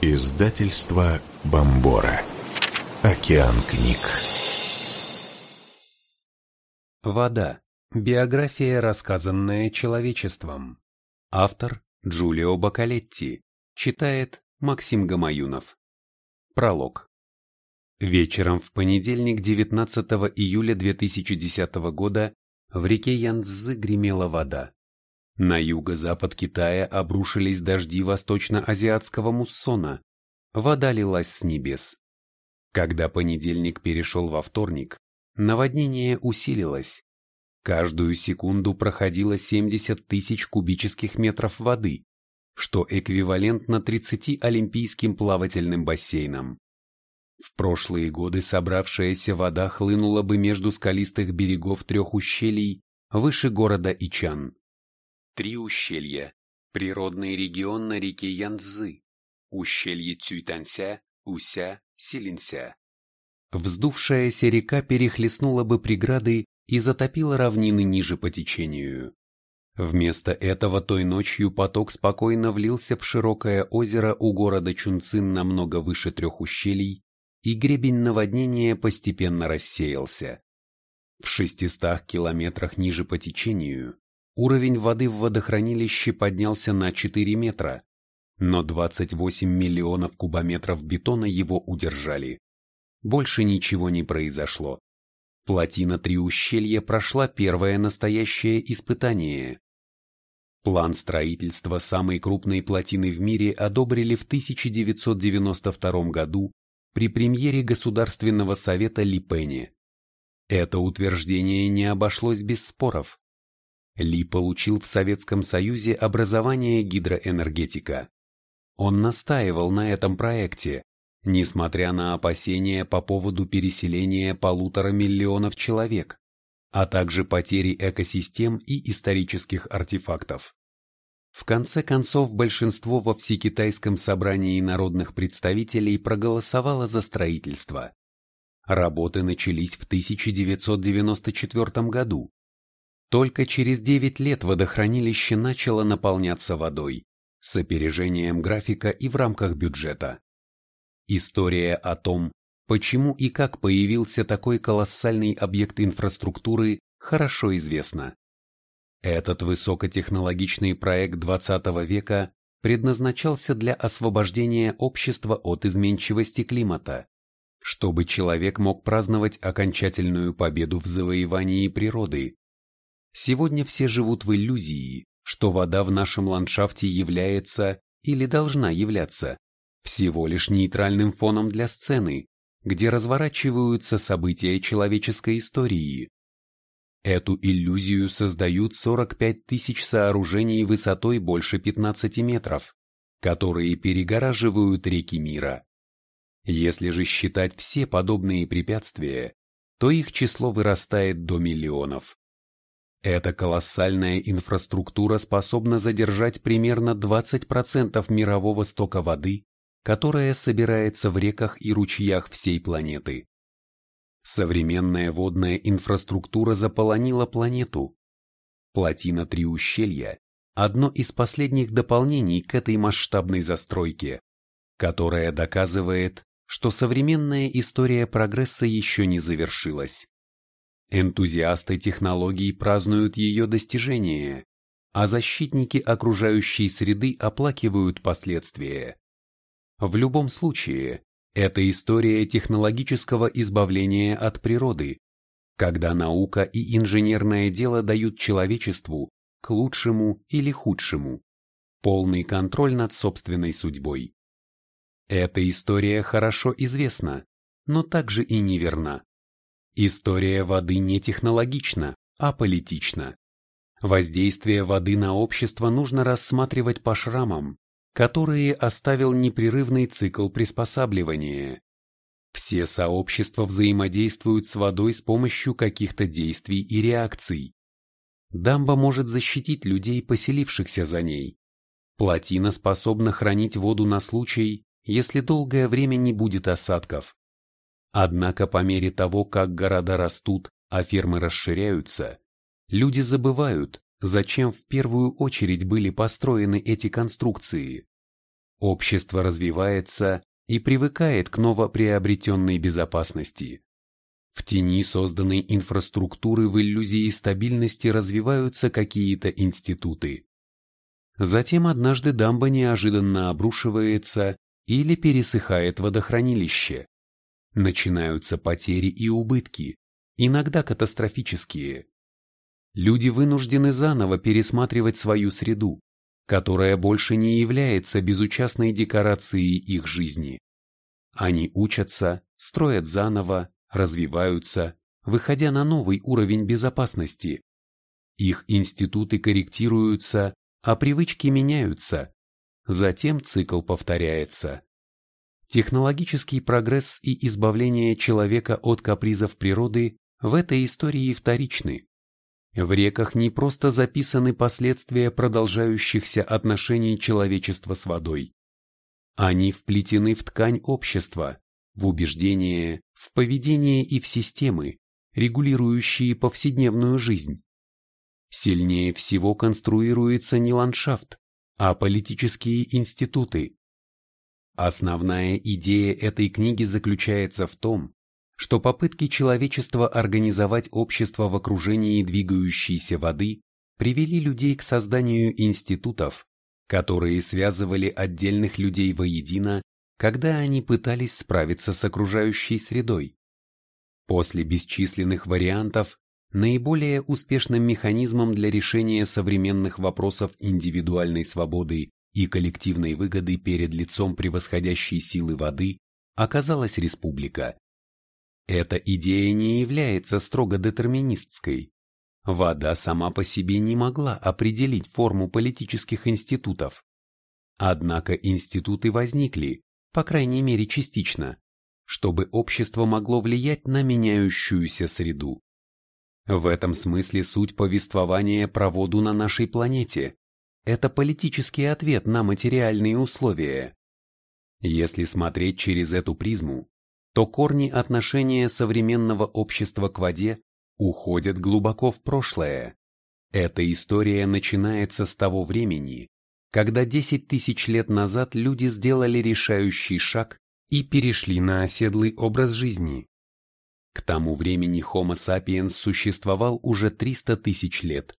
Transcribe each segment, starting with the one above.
Издательство Бомбора. Океан книг. Вода. Биография, рассказанная человечеством. Автор Джулио Бакалетти. Читает Максим Гамаюнов. Пролог. Вечером в понедельник 19 июля 2010 года в реке Янцзы гремела вода. На юго-запад Китая обрушились дожди восточно-азиатского муссона. Вода лилась с небес. Когда понедельник перешел во вторник, наводнение усилилось. Каждую секунду проходило 70 тысяч кубических метров воды, что эквивалентно 30 олимпийским плавательным бассейнам. В прошлые годы собравшаяся вода хлынула бы между скалистых берегов трех ущелий выше города Ичан. Три ущелья. Природный регион на реке Янцзы. Ущелье Цюйтанся, Уся, Силинся. Вздувшаяся река перехлестнула бы преграды и затопила равнины ниже по течению. Вместо этого той ночью поток спокойно влился в широкое озеро у города Чунцин намного выше трех ущелий, и гребень наводнения постепенно рассеялся. В шестистах километрах ниже по течению уровень воды в водохранилище поднялся на 4 метра, но 28 миллионов кубометров бетона его удержали. Больше ничего не произошло. Плотина Три ущелья прошла первое настоящее испытание. План строительства самой крупной плотины в мире одобрили в 1992 году при премьере Государственного совета Ли Пенни. Это утверждение не обошлось без споров. Ли получил в Советском Союзе образование гидроэнергетика. Он настаивал на этом проекте, несмотря на опасения по поводу переселения полутора миллионов человек, а также потери экосистем и исторических артефактов. В конце концов, большинство во Всекитайском собрании народных представителей проголосовало за строительство. Работы начались в 1994 году, только через 9 лет водохранилище начало наполняться водой, с опережением графика и в рамках бюджета. История о том, почему и как появился такой колоссальный объект инфраструктуры, хорошо известна. Этот высокотехнологичный проект 20 века предназначался для освобождения общества от изменчивости климата, чтобы человек мог праздновать окончательную победу в завоевании природы, Сегодня все живут в иллюзии, что вода в нашем ландшафте является или должна являться всего лишь нейтральным фоном для сцены, где разворачиваются события человеческой истории. Эту иллюзию создают 45 тысяч сооружений высотой больше 15 метров, которые перегораживают реки мира. Если же считать все подобные препятствия, то их число вырастает до миллионов. Эта колоссальная инфраструктура способна задержать примерно 20% мирового стока воды, которая собирается в реках и ручьях всей планеты. Современная водная инфраструктура заполонила планету. Плотина Три ущелья – одно из последних дополнений к этой масштабной застройке, которая доказывает, что современная история прогресса еще не завершилась. Энтузиасты технологий празднуют ее достижения, а защитники окружающей среды оплакивают последствия. В любом случае, это история технологического избавления от природы, когда наука и инженерное дело дают человечеству, к лучшему или худшему, полный контроль над собственной судьбой. Эта история хорошо известна, но также и неверна. История воды не технологична, а политична. Воздействие воды на общество нужно рассматривать по шрамам, которые оставил непрерывный цикл приспосабливания. Все сообщества взаимодействуют с водой с помощью каких-то действий и реакций. Дамба может защитить людей, поселившихся за ней. Плотина способна хранить воду на случай, если долгое время не будет осадков. Однако по мере того, как города растут, а фермы расширяются, люди забывают, зачем в первую очередь были построены эти конструкции. Общество развивается и привыкает к новоприобретенной безопасности. В тени созданной инфраструктуры в иллюзии стабильности развиваются какие-то институты. Затем однажды дамба неожиданно обрушивается или пересыхает водохранилище. Начинаются потери и убытки, иногда катастрофические. Люди вынуждены заново пересматривать свою среду, которая больше не является безучастной декорацией их жизни. Они учатся, строят заново, развиваются, выходя на новый уровень безопасности. Их институты корректируются, а привычки меняются. Затем цикл повторяется. Технологический прогресс и избавление человека от капризов природы в этой истории вторичны. В реках не просто записаны последствия продолжающихся отношений человечества с водой. Они вплетены в ткань общества, в убеждения, в поведение и в системы, регулирующие повседневную жизнь. Сильнее всего конструируется не ландшафт, а политические институты. Основная идея этой книги заключается в том, что попытки человечества организовать общество в окружении двигающейся воды привели людей к созданию институтов, которые связывали отдельных людей воедино, когда они пытались справиться с окружающей средой. После бесчисленных вариантов, наиболее успешным механизмом для решения современных вопросов индивидуальной свободы и коллективной выгоды перед лицом превосходящей силы воды оказалась республика. Эта идея не является строго детерминистской. Вода сама по себе не могла определить форму политических институтов. Однако институты возникли, по крайней мере частично, чтобы общество могло влиять на меняющуюся среду. В этом смысле суть повествования про воду на нашей планете – это политический ответ на материальные условия. Если смотреть через эту призму, то корни отношения современного общества к воде уходят глубоко в прошлое. Эта история начинается с того времени, когда 10 тысяч лет назад люди сделали решающий шаг и перешли на оседлый образ жизни. К тому времени Homo sapiens существовал уже 300 тысяч лет,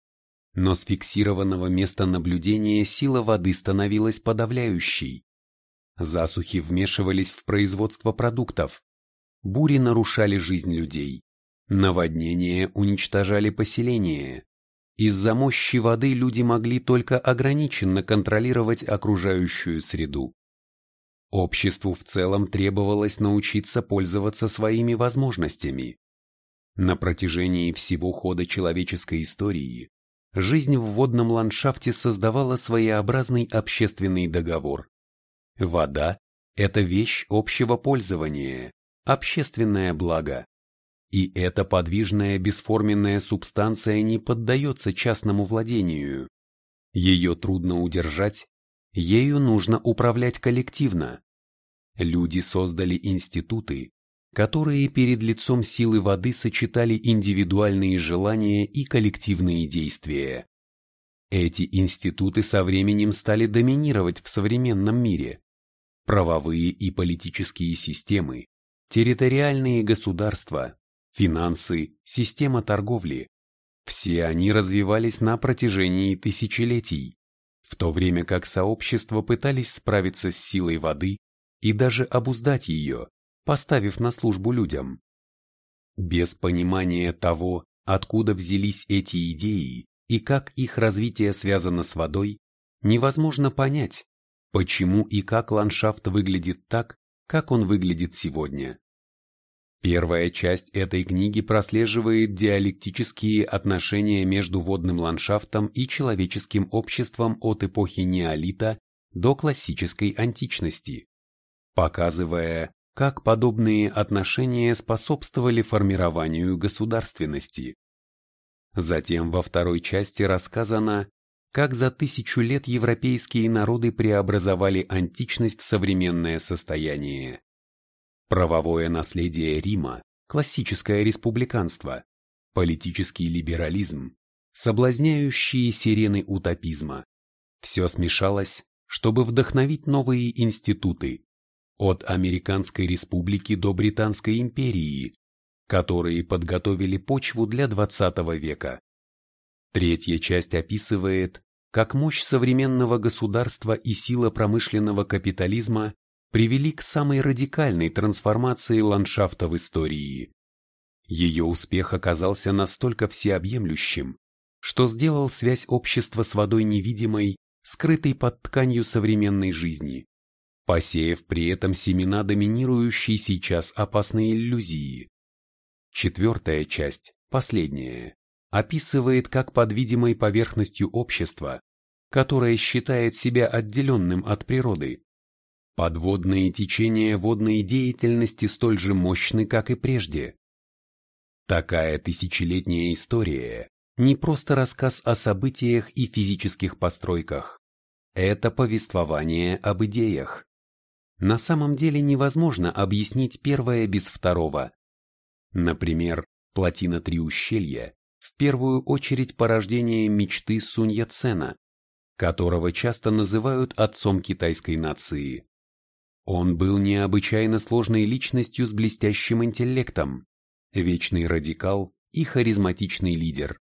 но с фиксированного места наблюдения сила воды становилась подавляющей. Засухи вмешивались в производство продуктов, бури нарушали жизнь людей, наводнения уничтожали поселения. Из-за мощи воды люди могли только ограниченно контролировать окружающую среду. Обществу в целом требовалось научиться пользоваться своими возможностями. На протяжении всего хода человеческой истории жизнь в водном ландшафте создавала своеобразный общественный договор. Вода – это вещь общего пользования, общественное благо. И эта подвижная бесформенная субстанция не поддается частному владению. Ее трудно удержать, ею нужно управлять коллективно. Люди создали институты, которые перед лицом силы воды сочетали индивидуальные желания и коллективные действия. Эти институты со временем стали доминировать в современном мире. Правовые и политические системы, территориальные государства, финансы, система торговли. Все они развивались на протяжении тысячелетий, в то время как сообщества пытались справиться с силой воды и даже обуздать ее, поставив на службу людям. Без понимания того, откуда взялись эти идеи и как их развитие связано с водой, невозможно понять, почему и как ландшафт выглядит так, как он выглядит сегодня. Первая часть этой книги прослеживает диалектические отношения между водным ландшафтом и человеческим обществом от эпохи неолита до классической античности, показывая, как подобные отношения способствовали формированию государственности. Затем во второй части рассказано, как за тысячу лет европейские народы преобразовали античность в современное состояние. Правовое наследие Рима, классическое республиканство, политический либерализм, соблазняющие сирены утопизма. Все смешалось, чтобы вдохновить новые институты, от Американской республики до Британской империи, которые подготовили почву для XX века. Третья часть описывает, как мощь современного государства и сила промышленного капитализма привели к самой радикальной трансформации ландшафта в истории. Ее успех оказался настолько всеобъемлющим, что сделал связь общества с водой невидимой, скрытой под тканью современной жизни, посеяв при этом семена доминирующей сейчас опасной иллюзии. Четвертая часть, последняя, описывает, как под видимой поверхностью общества, которое считает себя отделенным от природы, подводные течения водной деятельности столь же мощны, как и прежде. Такая тысячелетняя история не просто рассказ о событиях и физических постройках. Это повествование об идеях. На самом деле невозможно объяснить первое без второго. Например, плотина Три ущелья в первую очередь порождение мечты Сунь Яцена, которого часто называют отцом китайской нации. Он был необычайно сложной личностью с блестящим интеллектом, вечный радикал и харизматичный лидер.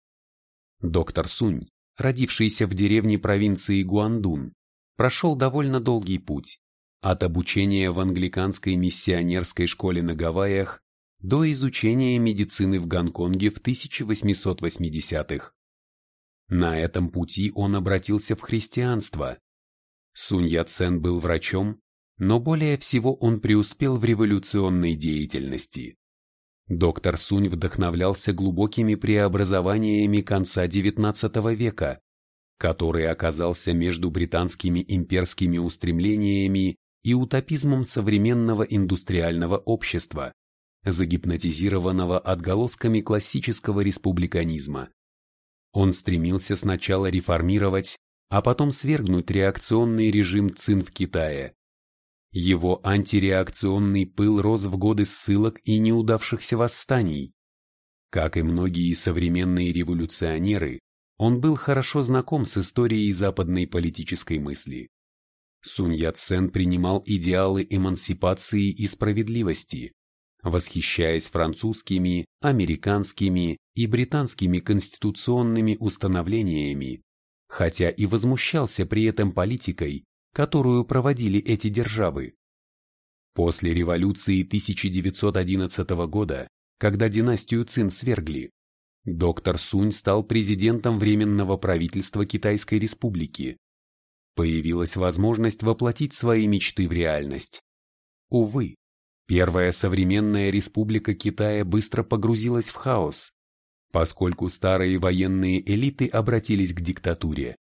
Доктор Сунь, родившийся в деревне провинции Гуандун, прошел довольно долгий путь, от обучения в англиканской миссионерской школе на Гавайях до изучения медицины в Гонконге в 1880-х. На этом пути он обратился в христианство. Сунь Яцен был врачом, но более всего он преуспел в революционной деятельности. Доктор Сунь вдохновлялся глубокими преобразованиями конца XIX века, который оказался между британскими имперскими устремлениями и утопизмом современного индустриального общества, загипнотизированного отголосками классического республиканизма. Он стремился сначала реформировать, а потом свергнуть реакционный режим ЦИН в Китае, его антиреакционный пыл рос в годы ссылок и неудавшихся восстаний. Как и многие современные революционеры, он был хорошо знаком с историей западной политической мысли. Сунь Яцен принимал идеалы эмансипации и справедливости, восхищаясь французскими, американскими и британскими конституционными установлениями, хотя и возмущался при этом политикой, которую проводили эти державы. После революции 1911 года, когда династию Цин свергли, доктор Сунь стал президентом Временного правительства Китайской Республики. Появилась возможность воплотить свои мечты в реальность. Увы, первая современная республика Китая быстро погрузилась в хаос, поскольку старые военные элиты обратились к диктатуре.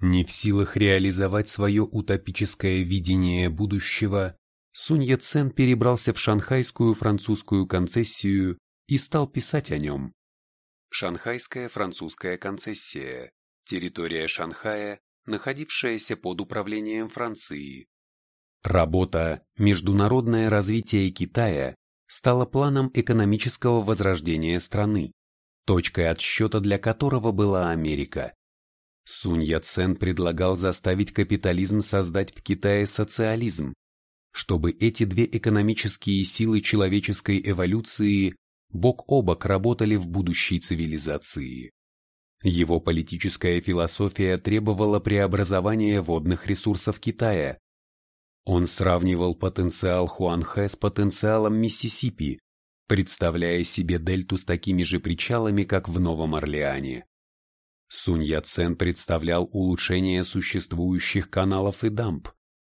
Не в силах реализовать свое утопическое видение будущего, Сунь Яцен перебрался в шанхайскую французскую концессию и стал писать о нем. Шанхайская французская концессия – территория Шанхая, находившаяся под управлением Франции. Работа «Международное развитие Китая» стала планом экономического возрождения страны, точкой отсчета для которого была Америка. Сунь Яцен предлагал заставить капитализм создать в Китае социализм, чтобы эти две экономические силы человеческой эволюции бок о бок работали в будущей цивилизации. Его политическая философия требовала преобразования водных ресурсов Китая. Он сравнивал потенциал Хуанхэ с потенциалом Миссисипи, представляя себе дельту с такими же причалами, как в Новом Орлеане. Сунь Яцен представлял улучшение существующих каналов и дамб,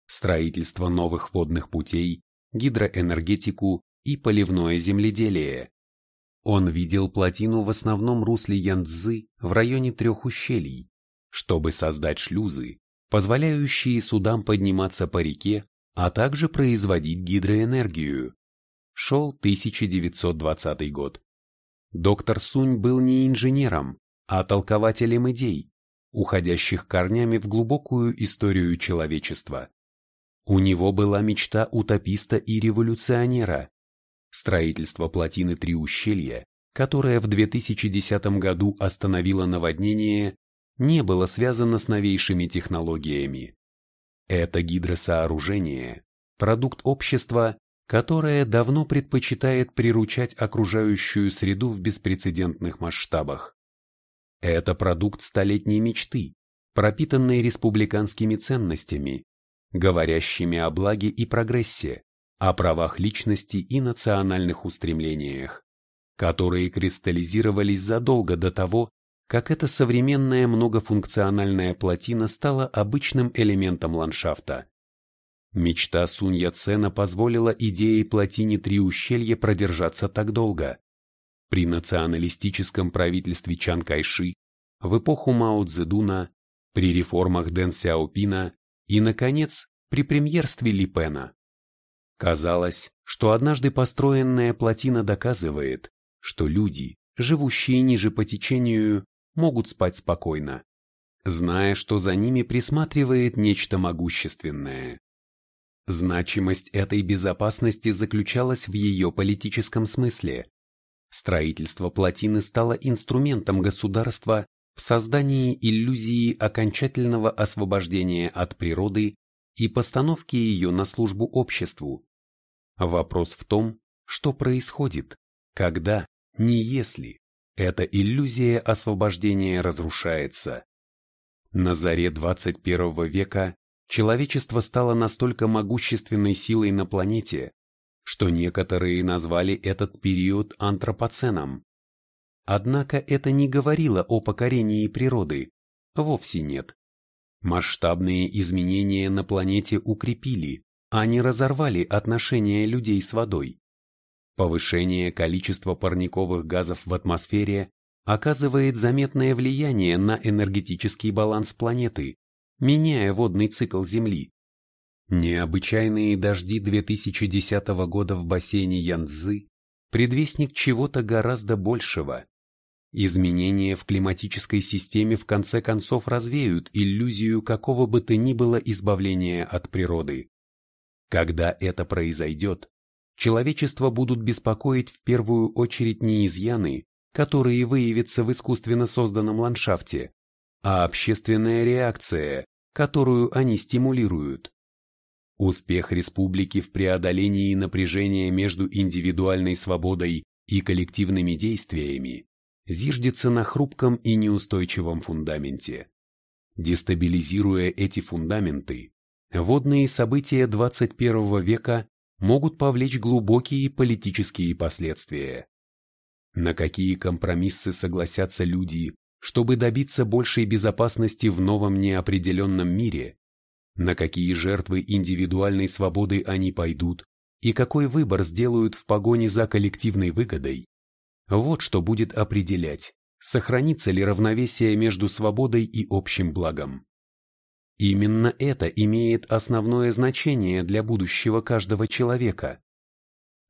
строительство новых водных путей, гидроэнергетику и поливное земледелие. Он видел плотину в основном русле Янцзы в районе трех ущелий, чтобы создать шлюзы, позволяющие судам подниматься по реке, а также производить гидроэнергию. Шел 1920 год. Доктор Сунь был не инженером, а толкователем идей, уходящих корнями в глубокую историю человечества. У него была мечта утописта и революционера. Строительство плотины Три ущелья, которое в 2010 году остановило наводнение, не было связано с новейшими технологиями. Это гидросооружение, продукт общества, которое давно предпочитает приручать окружающую среду в беспрецедентных масштабах. Это продукт столетней мечты, пропитанной республиканскими ценностями, говорящими о благе и прогрессе, о правах личности и национальных устремлениях, которые кристаллизировались задолго до того, как эта современная многофункциональная плотина стала обычным элементом ландшафта. Мечта Сунь Яцена позволила идее плотине Три ущелья продержаться так долго. При националистическом правительстве Чан Кайши, в эпоху Мао Цзэдуна, при реформах Дэн Сяопина и, наконец, при премьерстве Ли Пена. Казалось, что однажды построенная плотина доказывает, что люди, живущие ниже по течению, могут спать спокойно, зная, что за ними присматривает нечто могущественное. Значимость этой безопасности заключалась в ее политическом смысле. Строительство плотины стало инструментом государства в создании иллюзии окончательного освобождения от природы и постановки ее на службу обществу. Вопрос в том, что происходит, когда, не если, эта иллюзия освобождения разрушается. На заре 21 века человечество стало настолько могущественной силой на планете, что некоторые назвали этот период антропоценом. Однако это не говорило о покорении природы, вовсе нет. Масштабные изменения на планете укрепили, не разорвали отношения людей с водой. Повышение количества парниковых газов в атмосфере оказывает заметное влияние на энергетический баланс планеты, меняя водный цикл Земли. Необычайные дожди 2010 года в бассейне Янцзы – предвестник чего-то гораздо большего. Изменения в климатической системе в конце концов развеют иллюзию какого бы то ни было избавления от природы. Когда это произойдет, человечество будут беспокоить в первую очередь не изъяны, которые выявятся в искусственно созданном ландшафте, а общественная реакция, которую они стимулируют. Успех республики в преодолении напряжения между индивидуальной свободой и коллективными действиями зиждется на хрупком и неустойчивом фундаменте. Дестабилизируя эти фундаменты, водные события 21 века могут повлечь глубокие политические последствия. На какие компромиссы согласятся люди, чтобы добиться большей безопасности в новом неопределенном мире, на какие жертвы индивидуальной свободы они пойдут и какой выбор сделают в погоне за коллективной выгодой, вот что будет определять, сохранится ли равновесие между свободой и общим благом. Именно это имеет основное значение для будущего каждого человека.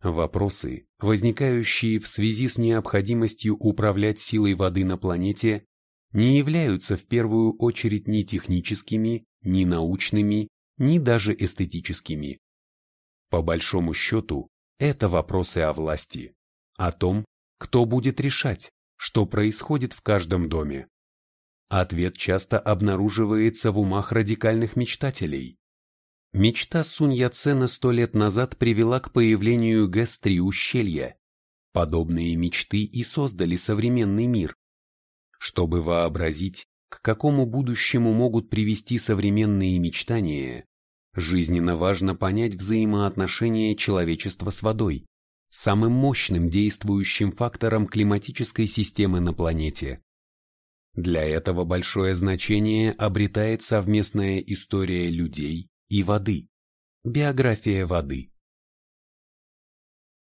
Вопросы, возникающие в связи с необходимостью управлять силой воды на планете, не являются в первую очередь ни техническими, ни научными, ни даже эстетическими. По большому счету, это вопросы о власти, о том, кто будет решать, что происходит в каждом доме. Ответ часто обнаруживается в умах радикальных мечтателей. Мечта Сунь Яцена сто лет назад привела к появлению ГЭС-3 ущелья. Подобные мечты и создали современный мир. Чтобы вообразить, к какому будущему могут привести современные мечтания, жизненно важно понять взаимоотношения человечества с водой, самым мощным действующим фактором климатической системы на планете. Для этого большое значение обретает совместная история людей, и воды. Биография воды.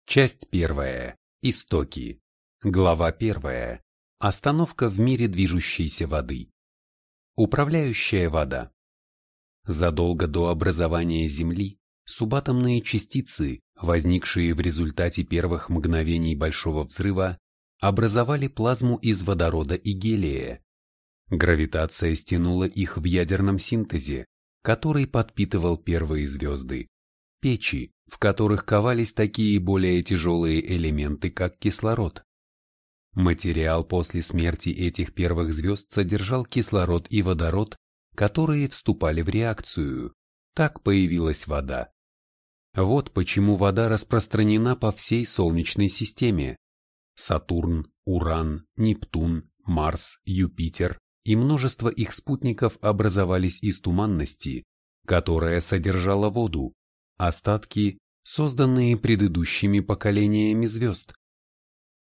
Часть первая. Истоки. Глава первая. Остановка в мире движущейся воды. Управляющая вода. Задолго до образования Земли субатомные частицы, возникшие в результате первых мгновений Большого взрыва, образовали плазму из водорода и гелия. Гравитация стянула их в ядерном синтезе, который подпитывал первые звезды, печи, в которых ковались такие более тяжелые элементы, как кислород. Материал после смерти этих первых звезд содержал кислород и водород, которые вступали в реакцию, так появилась вода. Вот почему вода распространена по всей Солнечной системе. Сатурн, Уран, Нептун, Марс, Юпитер и множество их спутников образовались из туманности, которая содержала воду, остатки, созданные предыдущими поколениями звезд.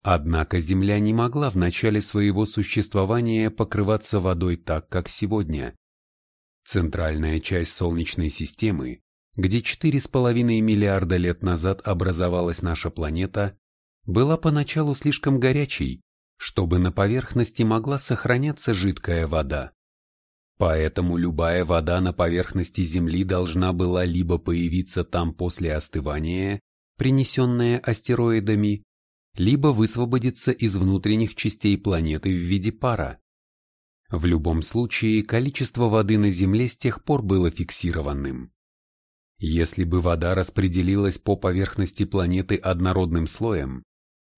Однако Земля не могла в начале своего существования покрываться водой так, как сегодня. Центральная часть Солнечной системы, где 4,5 миллиарда лет назад образовалась наша планета, была поначалу слишком горячей, чтобы на поверхности могла сохраняться жидкая вода. Поэтому любая вода на поверхности Земли должна была либо появиться там после остывания, принесенная астероидами, либо высвободиться из внутренних частей планеты в виде пара. В любом случае, количество воды на Земле с тех пор было фиксированным. Если бы вода распределилась по поверхности планеты однородным слоем,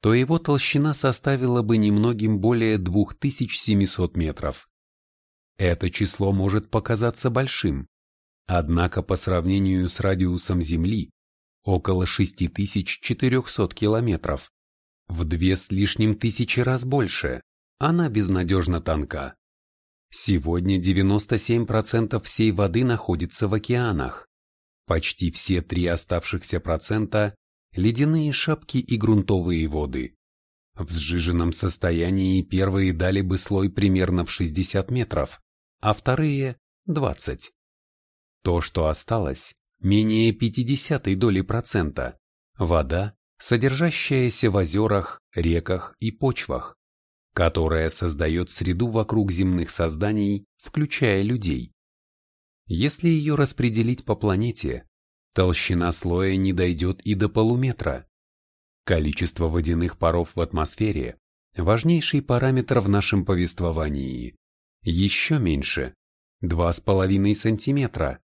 то его толщина составила бы немногим более 2700 метров. Это число может показаться большим, однако по сравнению с радиусом Земли, около 6400 километров, в две с лишним тысячи раз больше, она безнадежно тонка. Сегодня 97% всей воды находится в океанах. Почти все три оставшихся процента – ледяные шапки и грунтовые воды. В сжиженном состоянии первые дали бы слой примерно в 60 метров, а вторые – 20. То, что осталось, менее 50 доли процента – вода, содержащаяся в озерах, реках и почвах, которая создает среду вокруг земных созданий, включая людей. Если ее распределить по планете, толщина слоя не дойдет и до полуметра. Количество водяных паров в атмосфере – важнейший параметр в нашем повествовании еще меньше, 2,5 сантиметра,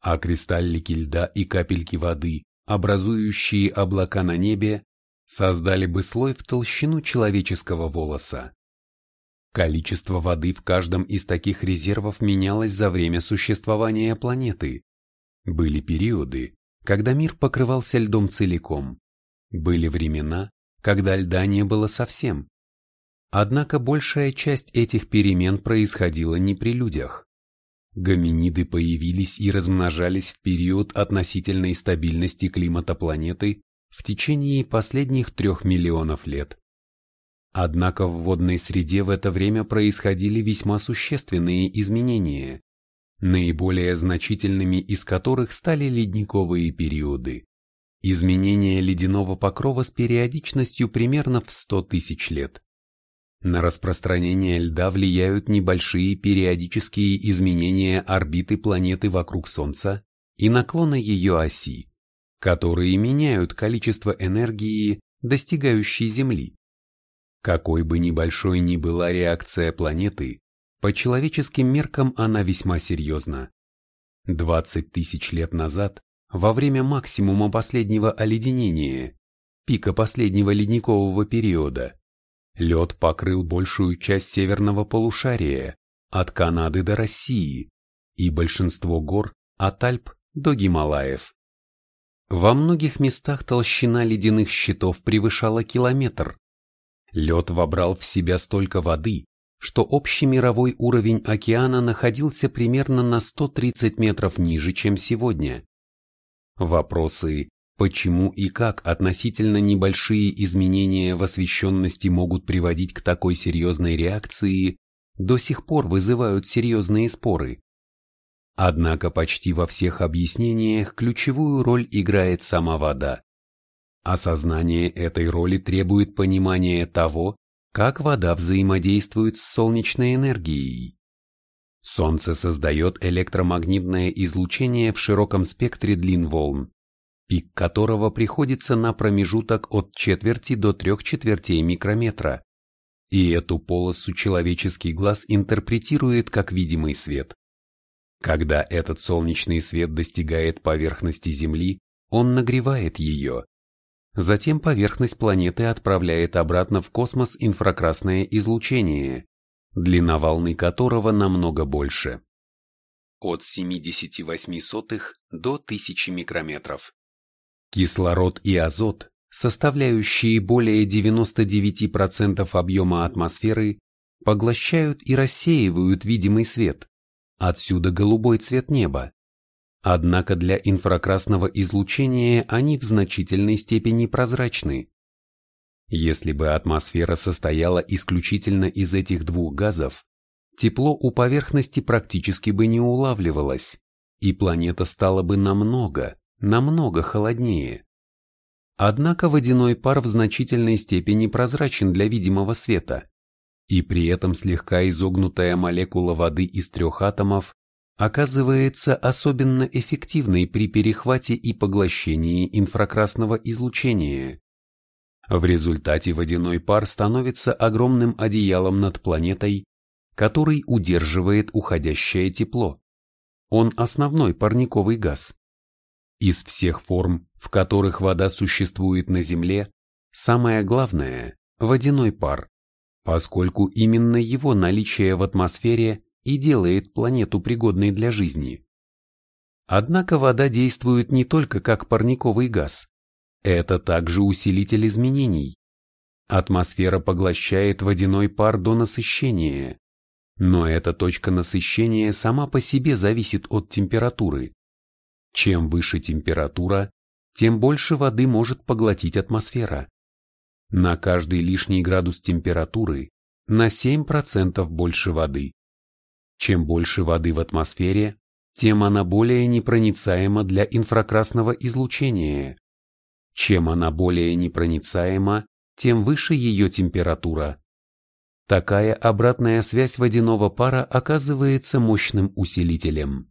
а кристаллики льда и капельки воды, образующие облака на небе, создали бы слой в толщину человеческого волоса. Количество воды в каждом из таких резервов менялось за время существования планеты. Были периоды, когда мир покрывался льдом целиком. Были времена, когда льда не было совсем. Однако большая часть этих перемен происходила не при людях. Гоминиды появились и размножались в период относительной стабильности климата планеты в течение последних трех миллионов лет. Однако в водной среде в это время происходили весьма существенные изменения, наиболее значительными из которых стали ледниковые периоды. Изменение ледяного покрова с периодичностью примерно в 100 тысяч лет. На распространение льда влияют небольшие периодические изменения орбиты планеты вокруг Солнца и наклона ее оси, которые меняют количество энергии, достигающей Земли. Какой бы небольшой ни была реакция планеты, по человеческим меркам она весьма серьезна. 20 тысяч лет назад, во время максимума последнего оледенения, пика последнего ледникового периода, Лед покрыл большую часть северного полушария, от Канады до России, и большинство гор от Альп до Гималаев. Во многих местах толщина ледяных щитов превышала километр. Лед вобрал в себя столько воды, что общий мировой уровень океана находился примерно на 130 метров ниже, чем сегодня. Вопросы Почему и как относительно небольшие изменения в освещенности могут приводить к такой серьезной реакции, до сих пор вызывают серьезные споры. Однако почти во всех объяснениях ключевую роль играет сама вода. Осознание этой роли требует понимания того, как вода взаимодействует с солнечной энергией. Солнце создает электромагнитное излучение в широком спектре длин волн, пик которого приходится на промежуток от четверти до трех четвертей микрометра. И эту полосу человеческий глаз интерпретирует как видимый свет. Когда этот солнечный свет достигает поверхности Земли, он нагревает ее. Затем поверхность планеты отправляет обратно в космос инфракрасное излучение, длина волны которого намного больше. от 0,78 до 1000 микрометров. Кислород и азот, составляющие более 99% объема атмосферы, поглощают и рассеивают видимый свет, отсюда голубой цвет неба. Однако для инфракрасного излучения они в значительной степени прозрачны. Если бы атмосфера состояла исключительно из этих двух газов, тепло у поверхности практически бы не улавливалось, и планета стала бы намного, намного холоднее. Однако водяной пар в значительной степени прозрачен для видимого света, и при этом слегка изогнутая молекула воды из трех атомов оказывается особенно эффективной при перехвате и поглощении инфракрасного излучения. В результате водяной пар становится огромным одеялом над планетой, который удерживает уходящее тепло. Он основной парниковый газ. Из всех форм, в которых вода существует на Земле, самое главное – водяной пар, поскольку именно его наличие в атмосфере и делает планету пригодной для жизни. Однако вода действует не только как парниковый газ. Это также усилитель изменений. Атмосфера поглощает водяной пар до насыщения. Но эта точка насыщения сама по себе зависит от температуры. Чем выше температура, тем больше воды может поглотить атмосфера. На каждый лишний градус температуры на 7% больше воды. Чем больше воды в атмосфере, тем она более непроницаема для инфракрасного излучения. Чем она более непроницаема, тем выше ее температура. Такая обратная связь водяного пара оказывается мощным усилителем.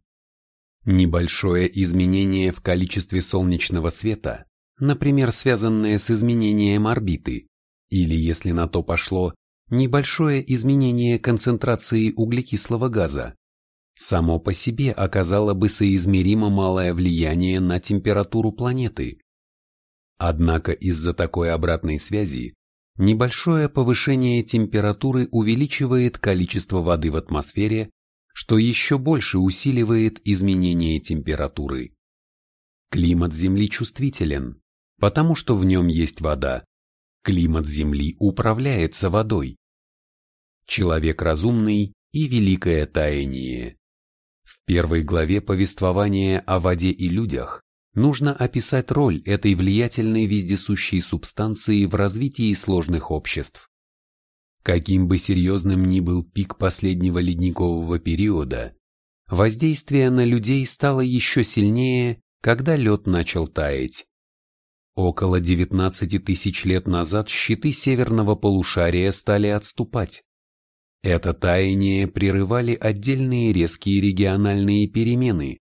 Небольшое изменение в количестве солнечного света, например, связанное с изменением орбиты, или, если на то пошло, небольшое изменение концентрации углекислого газа, само по себе оказало бы соизмеримо малое влияние на температуру планеты. Однако из-за такой обратной связи Небольшое повышение температуры увеличивает количество воды в атмосфере, что еще больше усиливает изменение температуры. Климат Земли чувствителен, потому что в нем есть вода. Климат Земли управляется водой. Человек разумный и великое таяние. В первой главе повествования о воде и людях нужно описать роль этой влиятельной вездесущей субстанции в развитии сложных обществ. Каким бы серьезным ни был пик последнего ледникового периода, воздействие на людей стало еще сильнее, когда лед начал таять. Около 19 тысяч лет назад щиты северного полушария стали отступать. Это таяние прерывали отдельные резкие региональные перемены.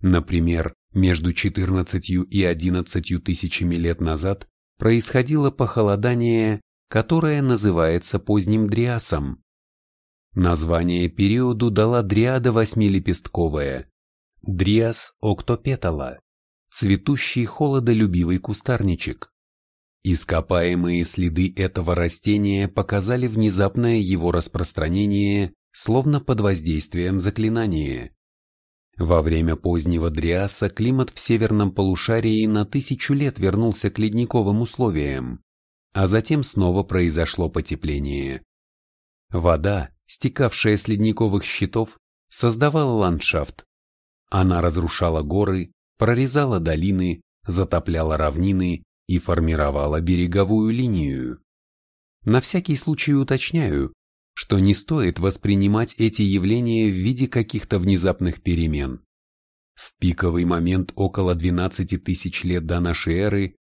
Например, между 14 и 11 тысячами лет назад происходило похолодание, которое называется поздним дриасом. Название периоду дала дриада восьмилепестковая, дриас октопетала, цветущий холодолюбивый кустарничек. Ископаемые следы этого растения показали внезапное его распространение, словно под воздействием заклинания. Во время позднего Дриаса климат в северном полушарии на тысячу лет вернулся к ледниковым условиям, а затем снова произошло потепление. Вода, стекавшая с ледниковых щитов, создавала ландшафт. Она разрушала горы, прорезала долины, затопляла равнины и формировала береговую линию. На всякий случай уточняю, что не стоит воспринимать эти явления в виде каких-то внезапных перемен. В пиковый момент около 12 тысяч лет до нашей эры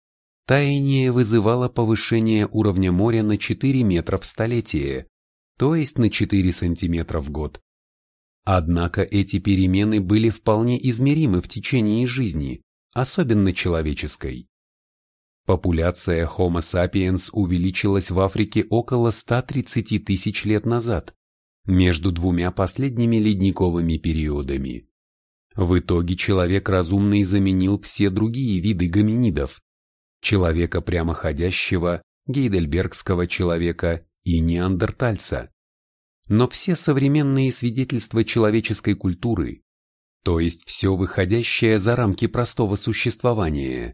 таяние вызывало повышение уровня моря на 4 метра в столетие, то есть на 4 сантиметра в год. Однако эти перемены были вполне измеримы в течение жизни, особенно человеческой. Популяция Homo sapiens увеличилась в Африке около 130 тысяч лет назад, между двумя последними ледниковыми периодами. В итоге человек разумный заменил все другие виды гоминидов, человека прямоходящего, гейдельбергского человека и неандертальца. Но все современные свидетельства человеческой культуры, то есть все выходящее за рамки простого существования,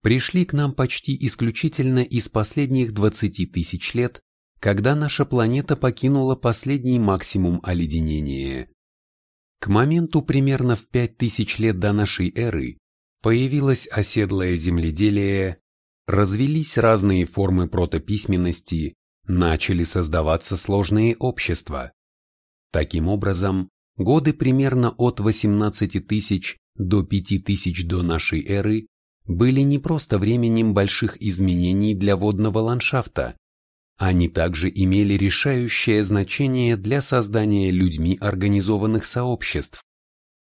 пришли к нам почти исключительно из последних 20 тысяч лет, когда наша планета покинула последний максимум оледенения. К моменту примерно в 5000 лет до нашей эры появилось оседлое земледелие, развелись разные формы протописьменности, начали создаваться сложные общества. Таким образом, годы примерно от 18 тысяч до 5 тысяч до нашей эры были не просто временем больших изменений для водного ландшафта, они также имели решающее значение для создания людьми организованных сообществ.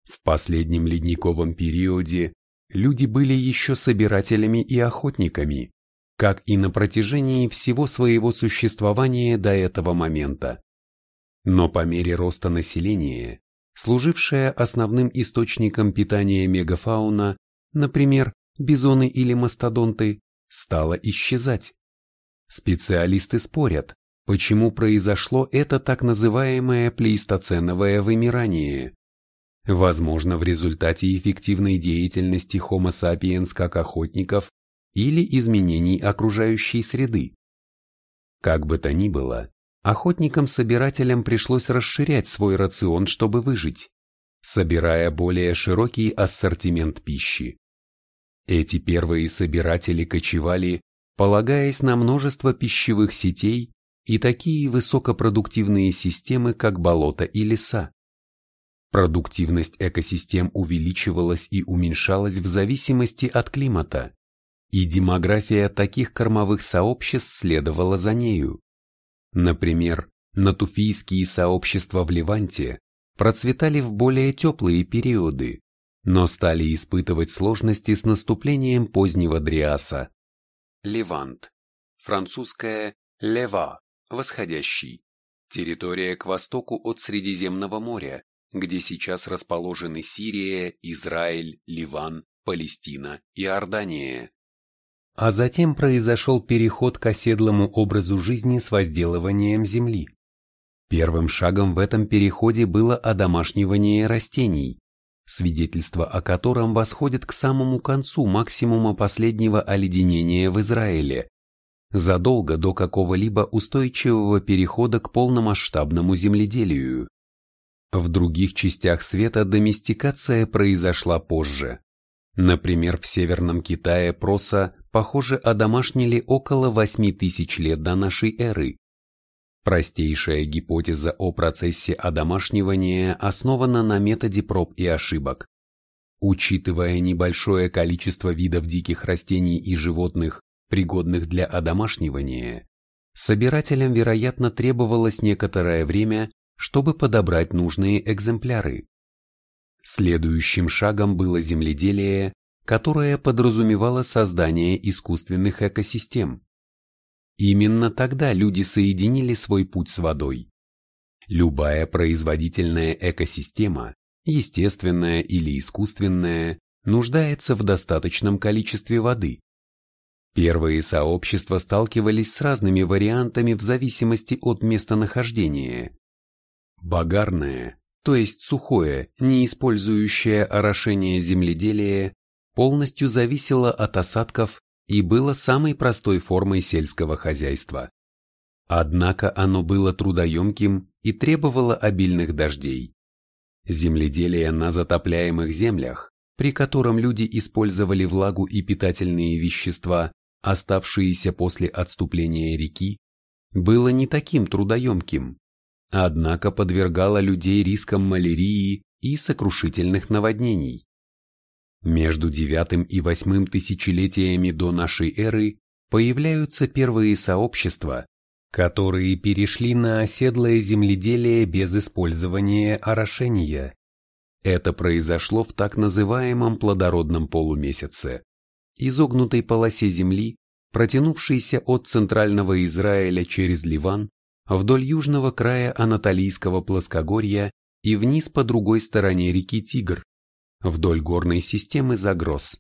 В последнем ледниковом периоде люди были еще собирателями и охотниками, как и на протяжении всего своего существования до этого момента. Но по мере роста населения, служившее основным источником питания мегафауна, например, бизоны или мастодонты, стало исчезать. Специалисты спорят, почему произошло это так называемое плейстоценовое вымирание. Возможно, в результате эффективной деятельности Homo sapiens как охотников или изменений окружающей среды. Как бы то ни было, охотникам-собирателям пришлось расширять свой рацион, чтобы выжить, собирая более широкий ассортимент пищи. Эти первые собиратели кочевали, полагаясь на множество пищевых сетей и такие высокопродуктивные системы, как болота и леса. Продуктивность экосистем увеличивалась и уменьшалась в зависимости от климата, и демография таких кормовых сообществ следовала за нею. Например, натуфийские сообщества в Ливанте процветали в более теплые периоды, но стали испытывать сложности с наступлением позднего Дриаса. Левант. Французское «лева» – восходящий. Территория к востоку от Средиземного моря, где сейчас расположены Сирия, Израиль, Ливан, Палестина и Иордания. А затем произошел переход к оседлому образу жизни с возделыванием земли. Первым шагом в этом переходе было одомашнивание растений, свидетельство о котором восходит к самому концу максимума последнего оледенения в Израиле, задолго до какого-либо устойчивого перехода к полномасштабному земледелию. В других частях света доместикация произошла позже. Например, в Северном Китае проса, похоже, одомашнили около 8 тысяч лет до нашей эры, Простейшая гипотеза о процессе одомашнивания основана на методе проб и ошибок. Учитывая небольшое количество видов диких растений и животных, пригодных для одомашнивания, собирателям, вероятно, требовалось некоторое время, чтобы подобрать нужные экземпляры. Следующим шагом было земледелие, которое подразумевало создание искусственных экосистем. Именно тогда люди соединили свой путь с водой. Любая производительная экосистема, естественная или искусственная, нуждается в достаточном количестве воды. Первые сообщества сталкивались с разными вариантами в зависимости от местонахождения. Багарное, то есть сухое, не использующее орошение земледелие, полностью зависело от осадков и было самой простой формой сельского хозяйства. Однако оно было трудоемким и требовало обильных дождей. Земледелие на затопляемых землях, при котором люди использовали влагу и питательные вещества, оставшиеся после отступления реки, было не таким трудоемким, однако подвергало людей рискам малярии и сокрушительных наводнений. Между девятым и восьмым тысячелетиями до нашей эры появляются первые сообщества, которые перешли на оседлое земледелие без использования орошения. Это произошло в так называемом плодородном полумесяце, изогнутой полосе земли, протянувшейся от центрального Израиля через Ливан вдоль южного края Анатолийского плоскогорья и вниз по другой стороне реки Тигр, вдоль горной системы Загроз.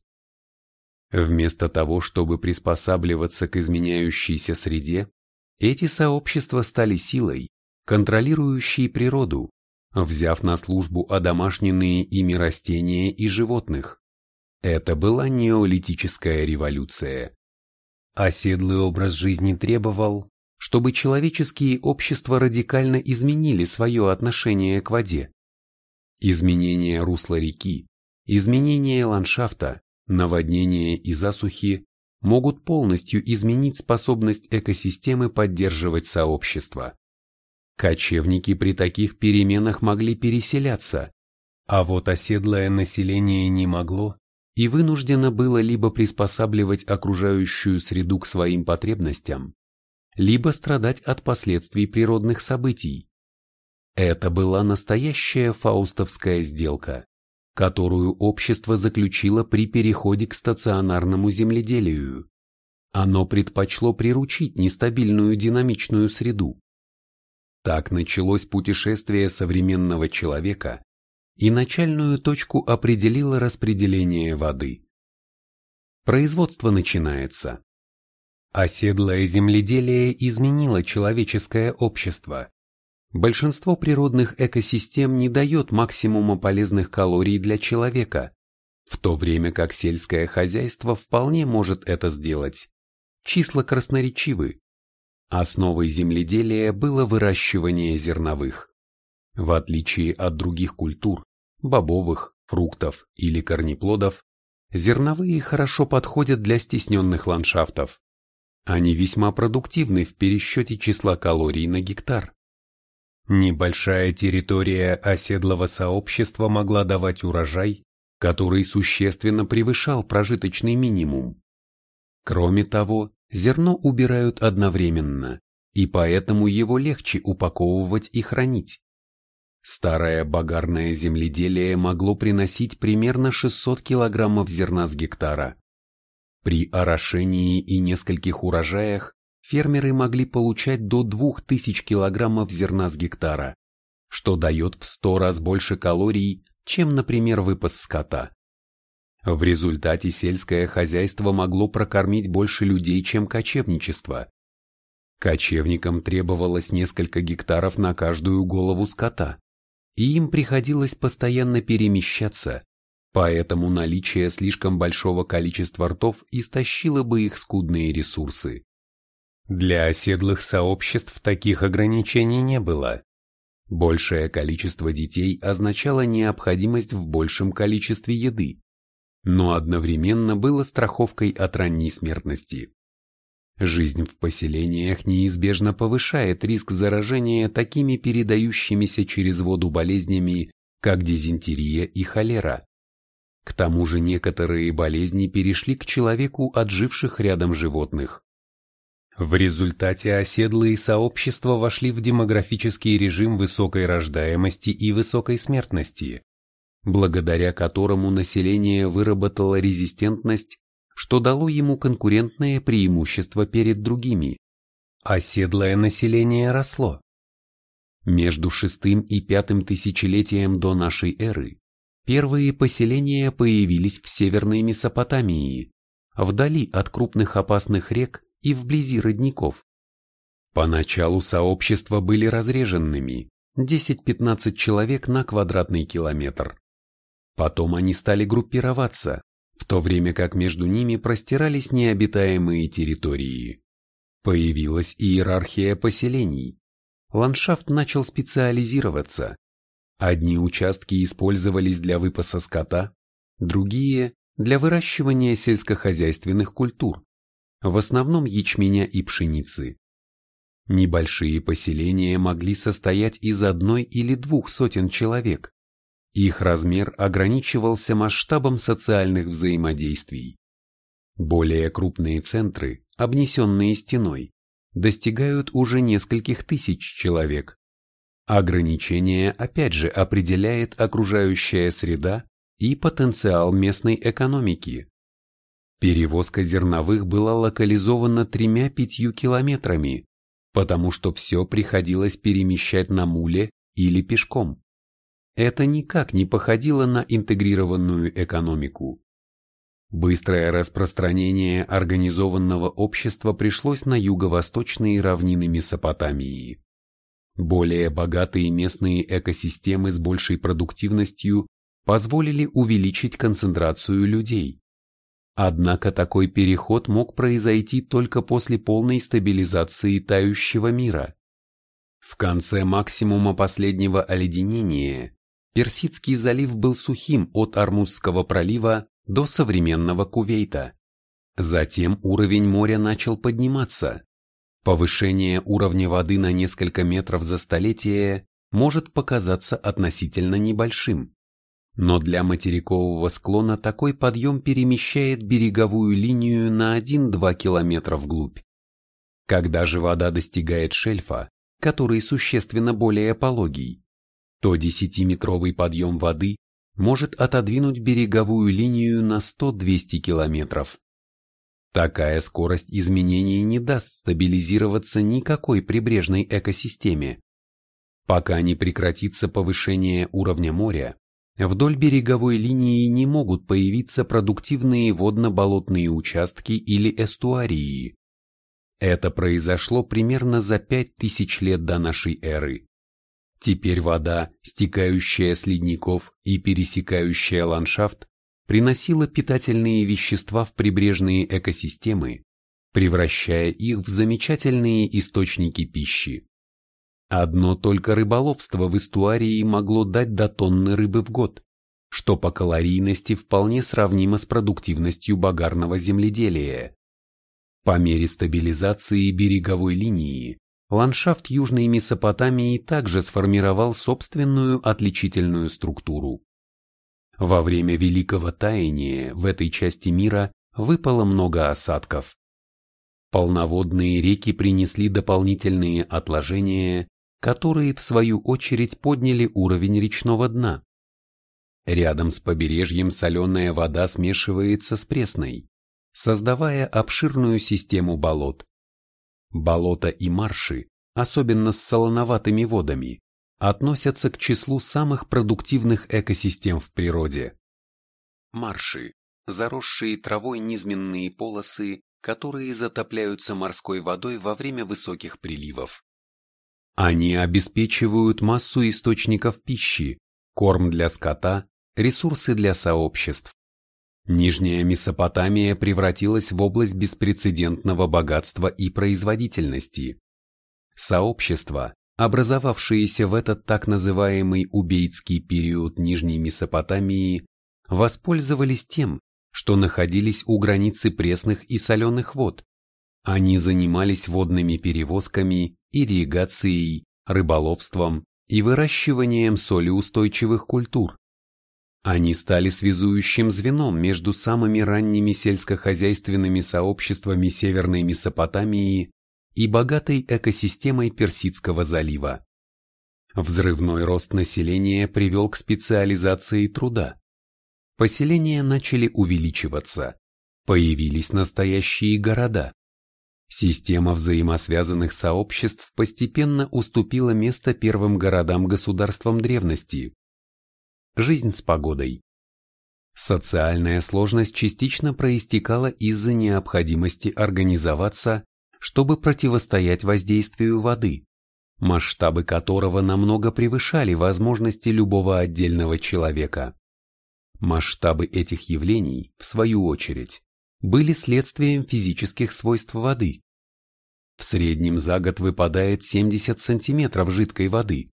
Вместо того, чтобы приспосабливаться к изменяющейся среде, эти сообщества стали силой, контролирующей природу, взяв на службу одомашненные ими растения и животных. Это была неолитическая революция. Оседлый образ жизни требовал, чтобы человеческие общества радикально изменили свое отношение к воде. Изменение русла реки, изменение ландшафта, наводнения и засухи могут полностью изменить способность экосистемы поддерживать сообщество. Кочевники при таких переменах могли переселяться, а вот оседлое население не могло и вынуждено было либо приспосабливать окружающую среду к своим потребностям, либо страдать от последствий природных событий. Это была настоящая фаустовская сделка, которую общество заключило при переходе к стационарному земледелию. Оно предпочло приручить нестабильную динамичную среду. Так началось путешествие современного человека, и начальную точку определило распределение воды. Производство начинается. Оседлое земледелие изменило человеческое общество. Большинство природных экосистем не дает максимума полезных калорий для человека, в то время как сельское хозяйство вполне может это сделать. Числа красноречивы. Основой земледелия было выращивание зерновых. В отличие от других культур, бобовых, фруктов или корнеплодов, зерновые хорошо подходят для стесненных ландшафтов. Они весьма продуктивны в пересчете числа калорий на гектар. Небольшая территория оседлого сообщества могла давать урожай, который существенно превышал прожиточный минимум. Кроме того, зерно убирают одновременно, и поэтому его легче упаковывать и хранить. Старое багарное земледелие могло приносить примерно 600 килограммов зерна с гектара. При орошении и нескольких урожаях фермеры могли получать до 2000 килограммов зерна с гектара, что дает в 100 раз больше калорий, чем, например, выпас скота. В результате сельское хозяйство могло прокормить больше людей, чем кочевничество. Кочевникам требовалось несколько гектаров на каждую голову скота, и им приходилось постоянно перемещаться, Поэтому наличие слишком большого количества ртов истощило бы их скудные ресурсы. Для оседлых сообществ таких ограничений не было. Большее количество детей означало необходимость в большем количестве еды, но одновременно было страховкой от ранней смертности. Жизнь в поселениях неизбежно повышает риск заражения такими передающимися через воду болезнями, как дизентерия и холера. К тому же некоторые болезни перешли к человеку от живших рядом животных. В результате оседлые сообщества вошли в демографический режим высокой рождаемости и высокой смертности, благодаря которому население выработало резистентность, что дало ему конкурентное преимущество перед другими. Оседлое население росло. Между шестым и пятым тысячелетием до нашей эры Первые поселения появились в Северной Месопотамии, вдали от крупных опасных рек и вблизи родников. Поначалу сообщества были разреженными, 10-15 человек на квадратный километр. Потом они стали группироваться, в то время как между ними простирались необитаемые территории. Появилась иерархия поселений. Ландшафт начал специализироваться, Одни участки использовались для выпаса скота, другие – для выращивания сельскохозяйственных культур, в основном ячменя и пшеницы. Небольшие поселения могли состоять из одной или двух сотен человек. Их размер ограничивался масштабом социальных взаимодействий. Более крупные центры, обнесенные стеной, достигают уже нескольких тысяч человек. Ограничение опять же определяет окружающая среда и потенциал местной экономики. Перевозка зерновых была локализована тремя-пятью километрами, потому что все приходилось перемещать на муле или пешком. Это никак не походило на интегрированную экономику. Быстрое распространение организованного общества пришлось на юго-восточные равнины Месопотамии. Более богатые местные экосистемы с большей продуктивностью позволили увеличить концентрацию людей. Однако такой переход мог произойти только после полной стабилизации тающего мира. В конце максимума последнего оледенения Персидский залив был сухим от Армузского пролива до современного Кувейта. Затем уровень моря начал подниматься. Повышение уровня воды на несколько метров за столетие может показаться относительно небольшим. Но для материкового склона такой подъем перемещает береговую линию на 1-2 километра вглубь. Когда же вода достигает шельфа, который существенно более пологий, то 10-метровый подъем воды может отодвинуть береговую линию на 100-200 километров. Такая скорость изменений не даст стабилизироваться никакой прибрежной экосистеме. Пока не прекратится повышение уровня моря, Вдоль береговой линии не могут появиться продуктивные водно-болотные участки или эстуарии. Это произошло примерно за 5000 лет до нашей эры. Теперь вода, стекающая с ледников и пересекающая ландшафт, приносила питательные вещества в прибрежные экосистемы, превращая их в замечательные источники пищи. Одно только рыболовство в эстуарии могло дать до тонны рыбы в год, что по калорийности вполне сравнимо с продуктивностью багарного земледелия. По мере стабилизации береговой линии, ландшафт Южной Месопотамии также сформировал собственную отличительную структуру. Во время Великого Таяния в этой части мира выпало много осадков. Полноводные реки принесли дополнительные отложения которые в свою очередь подняли уровень речного дна. Рядом с побережьем соленая вода смешивается с пресной, создавая обширную систему болот. Болота и марши, особенно с солоноватыми водами, относятся к числу самых продуктивных экосистем в природе. Марши – заросшие травой низменные полосы, которые затопляются морской водой во время высоких приливов. Они обеспечивают массу источников пищи, корм для скота, ресурсы для сообществ. Нижняя Месопотамия превратилась в область беспрецедентного богатства и производительности. Сообщества, образовавшиеся в этот так называемый убийский период Нижней Месопотамии, воспользовались тем, что находились у границы пресных и соленых вод. Они занимались водными перевозками ирригацией, рыболовством и выращиванием солеустойчивых культур. Они стали связующим звеном между самыми ранними сельскохозяйственными сообществами Северной Месопотамии и богатой экосистемой Персидского залива. Взрывной рост населения привел к специализации труда. Поселения начали увеличиваться, появились настоящие города. Система взаимосвязанных сообществ постепенно уступила место первым городам-государствам древности. Жизнь с погодой. Социальная сложность частично проистекала из-за необходимости организоваться, чтобы противостоять воздействию воды, масштабы которого намного превышали возможности любого отдельного человека. Масштабы этих явлений, в свою очередь, были следствием физических свойств воды, в среднем за год выпадает 70 сантиметров жидкой воды,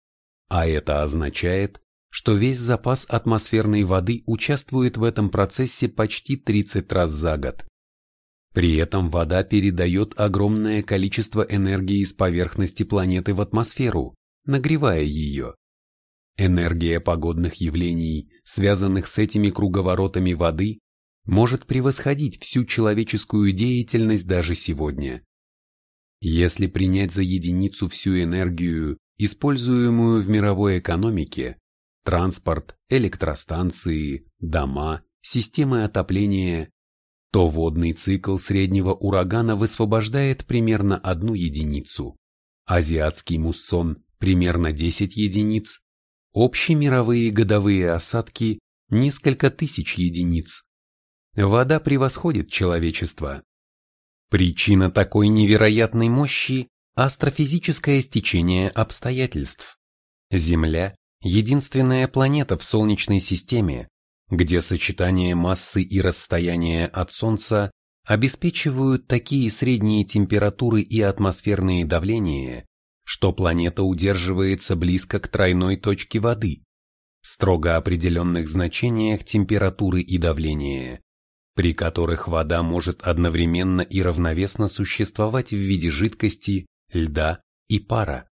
а это означает, что весь запас атмосферной воды участвует в этом процессе почти 30 раз за год. При этом вода передает огромное количество энергии с поверхности планеты в атмосферу, нагревая ее. Энергия погодных явлений, связанных с этими круговоротами воды, может превосходить всю человеческую деятельность даже сегодня. Если принять за единицу всю энергию, используемую в мировой экономике, транспорт, электростанции, дома, системы отопления, то водный цикл среднего урагана высвобождает примерно одну единицу, азиатский муссон – примерно 10 единиц, общемировые годовые осадки – несколько тысяч единиц. Вода превосходит человечество, Причина такой невероятной мощи Астрофизическое стечение обстоятельств. Земля – единственная планета в Солнечной системе, где сочетание массы и расстояния от Солнца обеспечивают такие средние температуры и атмосферные давления, что планета удерживается близко к тройной точке воды, строго определенных значениях температуры и давления, при которых вода может одновременно и равновесно существовать в виде жидкости, льда и пара.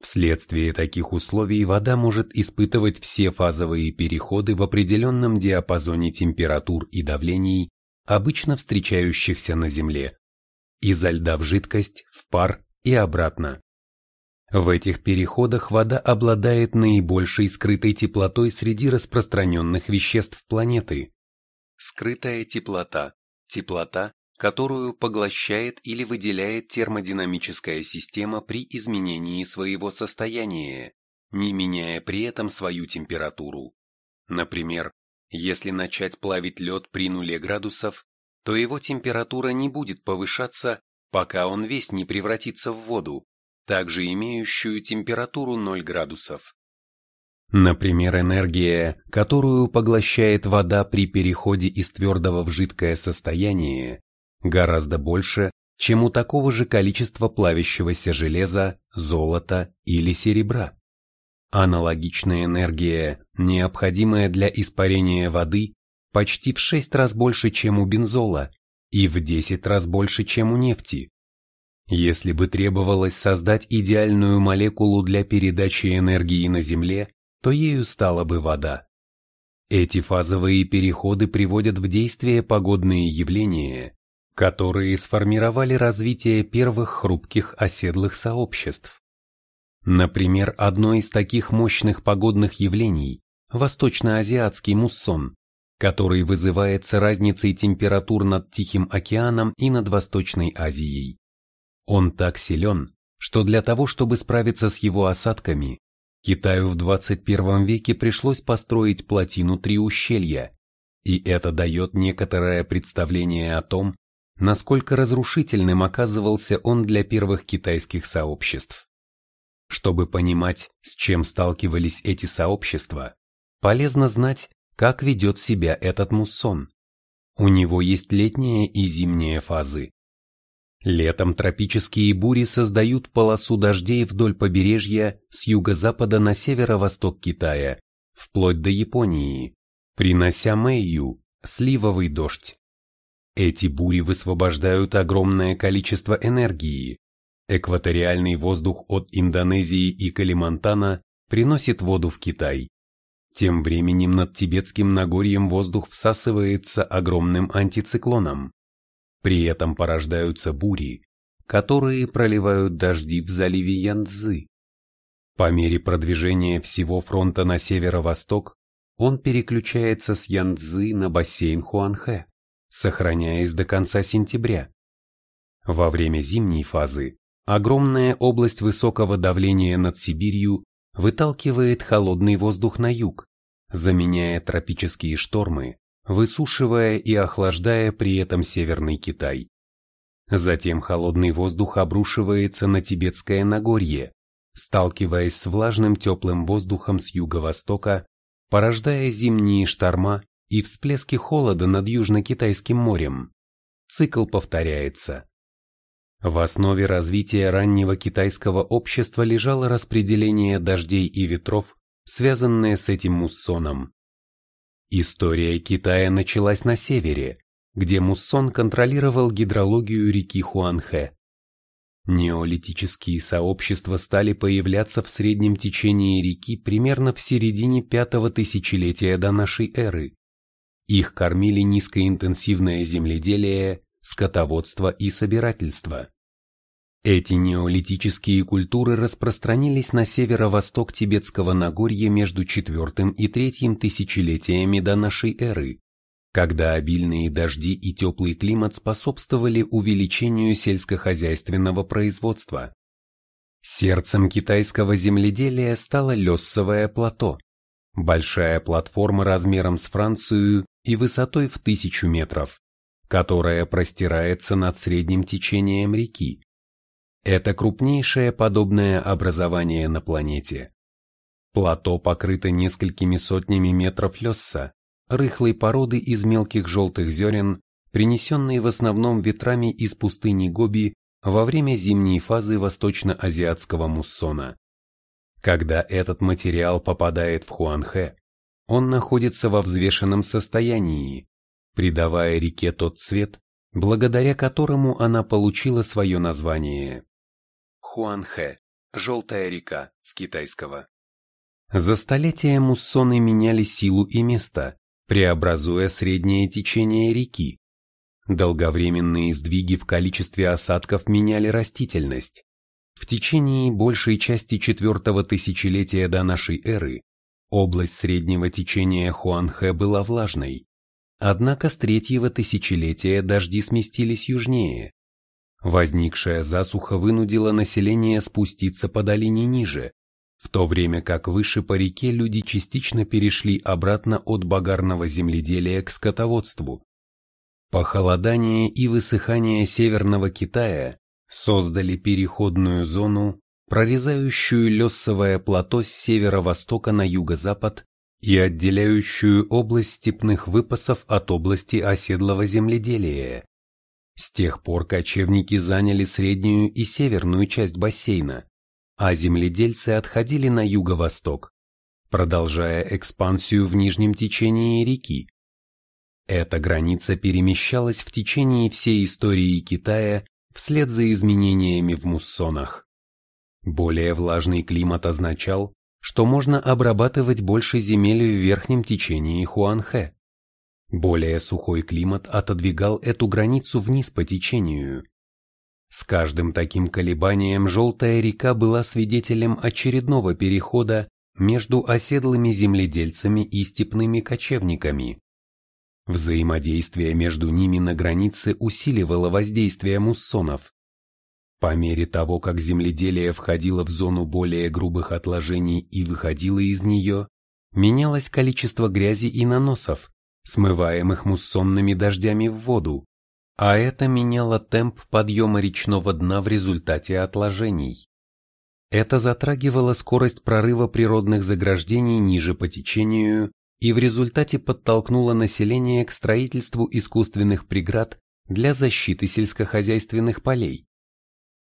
Вследствие таких условий вода может испытывать все фазовые переходы в определенном диапазоне температур и давлений, обычно встречающихся на Земле, изо льда в жидкость, в пар и обратно. В этих переходах вода обладает наибольшей скрытой теплотой среди распространенных веществ планеты. Скрытая теплота – теплота, которую поглощает или выделяет термодинамическая система при изменении своего состояния, не меняя при этом свою температуру. Например, если начать плавить лед при нуле градусов, то его температура не будет повышаться, пока он весь не превратится в воду, также имеющую температуру 0 градусов. Например, энергия, которую поглощает вода при переходе из твердого в жидкое состояние, гораздо больше, чем у такого же количества плавящегося железа, золота или серебра. Аналогичная энергия, необходимая для испарения воды, почти в 6 раз больше, чем у бензола, и в 10 раз больше, чем у нефти. Если бы требовалось создать идеальную молекулу для передачи энергии на Земле, то ею стала бы вода. Эти фазовые переходы приводят в действие погодные явления, которые сформировали развитие первых хрупких оседлых сообществ. Например, одно из таких мощных погодных явлений – восточно-азиатский муссон, который вызывается разницей температур над Тихим океаном и над Восточной Азией. Он так силен, что для того, чтобы справиться с его осадками, Китаю в 21 веке пришлось построить плотину Три ущелья, и это дает некоторое представление о том, насколько разрушительным оказывался он для первых китайских сообществ. Чтобы понимать, с чем сталкивались эти сообщества, полезно знать, как ведет себя этот муссон. У него есть летняя и зимняя фазы. Летом тропические бури создают полосу дождей вдоль побережья с юго-запада на северо-восток Китая, вплоть до Японии, принося Мэйю, сливовый дождь. Эти бури высвобождают огромное количество энергии. Экваториальный воздух от Индонезии и Калимантана приносит воду в Китай. Тем временем над тибетским Нагорьем воздух всасывается огромным антициклоном. При этом порождаются бури, которые проливают дожди в заливе Янцзы. По мере продвижения всего фронта на северо-восток, он переключается с Янцзы на бассейн Хуанхэ сохраняясь до конца сентября. Во время зимней фазы огромная область высокого давления над Сибирью выталкивает холодный воздух на юг, заменяя тропические штормы, высушивая и охлаждая при этом Северный Китай. Затем холодный воздух обрушивается на Тибетское Нагорье, сталкиваясь с влажным теплым воздухом с юго-востока, порождая зимние шторма и всплески холода над Южно-Китайским морем. Цикл повторяется. В основе развития раннего китайского общества лежало распределение дождей и ветров, связанное с этим муссоном. История Китая началась на севере, где муссон контролировал гидрологию реки Хуанхэ. Неолитические сообщества стали появляться в среднем течении реки примерно в середине пятого тысячелетия до нашей эры. Их кормили низкоинтенсивное земледелие, скотоводство и собирательство. Эти неолитические культуры распространились на северо-восток Тибетского Нагорья между четвертым и третьим тысячелетиями до нашей эры, когда обильные дожди и теплый климат способствовали увеличению сельскохозяйственного производства. Сердцем китайского земледелия стало Лессовое плато, большая платформа размером с Францию и высотой в тысячу метров, которая простирается над средним течением реки. Это крупнейшее подобное образование на планете. Плато покрыто несколькими сотнями метров лесса, рыхлой породы из мелких желтых зерен, принесенной в основном ветрами из пустыни Гоби во время зимней фазы восточно-азиатского муссона. Когда этот материал попадает в Хуанхэ, он находится во взвешенном состоянии, придавая реке тот цвет, благодаря которому она получила свое название. Хуанхэ – желтая река с китайского. За столетия муссоны меняли силу и место, преобразуя среднее течение реки. Долговременные сдвиги в количестве осадков меняли растительность. В течение большей части четвертого тысячелетия до нашей эры область среднего течения Хуанхэ была влажной, однако с третьего тысячелетия дожди сместились южнее. Возникшая засуха вынудила население спуститься по долине ниже, в то время как выше по реке люди частично перешли обратно от багарного земледелия к скотоводству. Похолодание и высыхание Северного Китая создали переходную зону, прорезающую лесовое плато с северо-востока на юго-запад и отделяющую область степных выпасов от области оседлого земледелия. С тех пор кочевники заняли среднюю и северную часть бассейна, а земледельцы отходили на юго-восток, продолжая экспансию в нижнем течении реки. Эта граница перемещалась в течение всей истории Китая вслед за изменениями в муссонах. Более влажный климат означал, что можно обрабатывать больше земель в верхнем течении Хуанхэ. Более сухой климат отодвигал эту границу вниз по течению. С каждым таким колебанием Желтая река была свидетелем очередного перехода между оседлыми земледельцами и степными кочевниками. Взаимодействие между ними на границе усиливало воздействие муссонов. По мере того, как земледелие входило в зону более грубых отложений и выходило из нее, менялось количество грязи и наносов, смываемых муссонными дождями в воду, а это меняло темп подъема речного дна в результате отложений. Это затрагивало скорость прорыва природных заграждений ниже по течению и в результате подтолкнуло население к строительству искусственных преград для защиты сельскохозяйственных полей.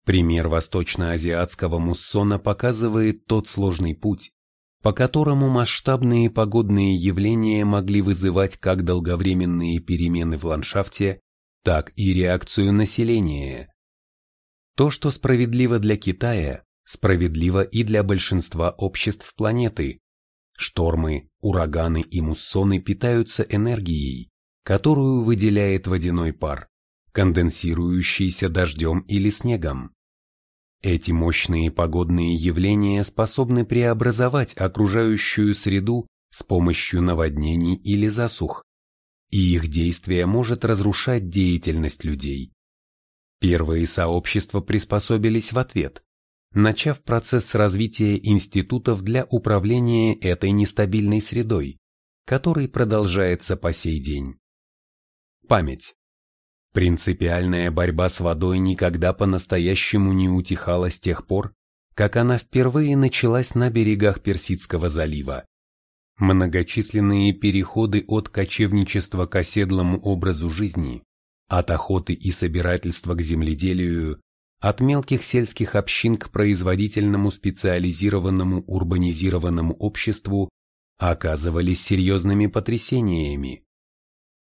Пример восточно-азиатского муссона показывает тот сложный путь, по которому масштабные погодные явления могли вызывать как долговременные перемены в ландшафте, так и реакцию населения. То, что справедливо для Китая, справедливо и для большинства обществ планеты. Штормы, ураганы и муссоны питаются энергией, которую выделяет водяной пар, конденсирующийся дождем или снегом. Эти мощные погодные явления способны преобразовать окружающую среду с помощью наводнений или засух, и их действие может разрушать деятельность людей. Первые сообщества приспособились в ответ, начав процесс развития институтов для управления этой нестабильной средой, который продолжается по сей день. Память. Принципиальная борьба с водой никогда по-настоящему не утихала с тех пор, как она впервые началась на берегах Персидского залива. Многочисленные переходы от кочевничества к оседлому образу жизни, от охоты и собирательства к земледелию, от мелких сельских общин к производительному специализированному урбанизированному обществу оказывались серьезными потрясениями.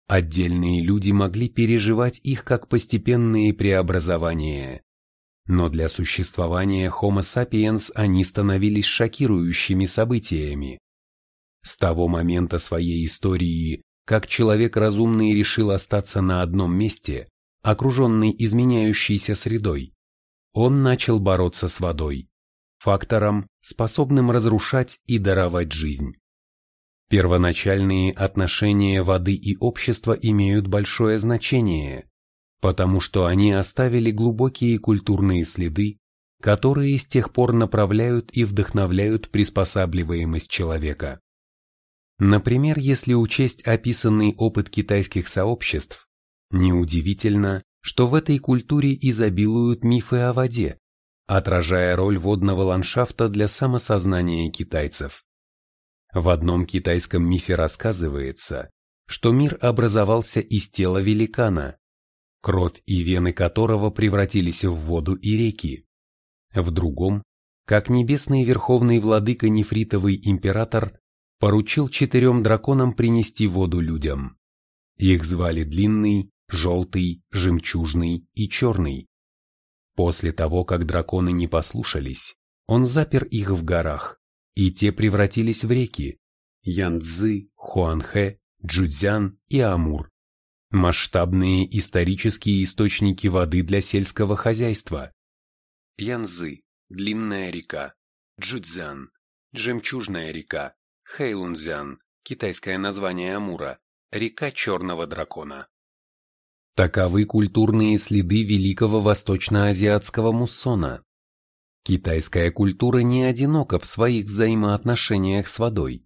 Отдельные люди могли переживать их как постепенные преобразования. Но для существования Homo sapiens они становились шокирующими событиями. С того момента своей истории, как человек разумный решил остаться на одном месте, окруженный изменяющейся средой, он начал бороться с водой, фактором, способным разрушать и даровать жизнь. Первоначальные отношения воды и общества имеют большое значение, потому что они оставили глубокие культурные следы, которые с тех пор направляют и вдохновляют приспосабливаемость человека. Например, если учесть описанный опыт китайских сообществ, неудивительно, что в этой культуре изобилуют мифы о воде, отражая роль водного ландшафта для самосознания китайцев. В одном китайском мифе рассказывается, что мир образовался из тела великана, кровь и вены которого превратились в воду и реки. В другом, как небесный верховный владыка нефритовый император поручил четырем драконам принести воду людям. Их звали Длинный, Желтый, Жемчужный и Черный. После того, как драконы не послушались, он запер их в горах, и те превратились в реки Янцзы, Хуанхэ, Джудзян и Амур. Масштабные исторические источники воды для сельского хозяйства. Янцзы – длинная река, Джудзян – жемчужная река, Хэйлунцзян – китайское название Амура, река Черного Дракона. Таковы культурные следы великого восточноазиатского муссона. Китайская культура не одинока в своих взаимоотношениях с водой.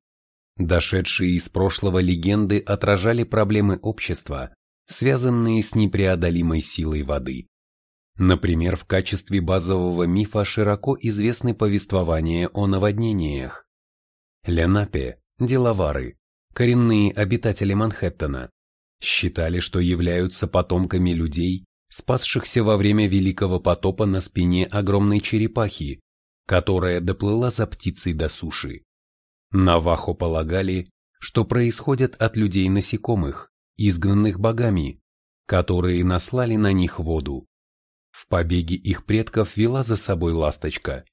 Дошедшие из прошлого легенды отражали проблемы общества, связанные с непреодолимой силой воды. Например, в качестве базового мифа широко известны повествования о наводнениях. Ленапе, деловары, коренные обитатели Манхэттена, считали, что являются потомками людей, спасшихся во время Великого потопа на спине огромной черепахи, которая доплыла за птицей до суши. Навахо полагали, что происходят от людей насекомых, изгнанных богами, которые наслали на них воду. В побеге их предков вела за собой ласточка.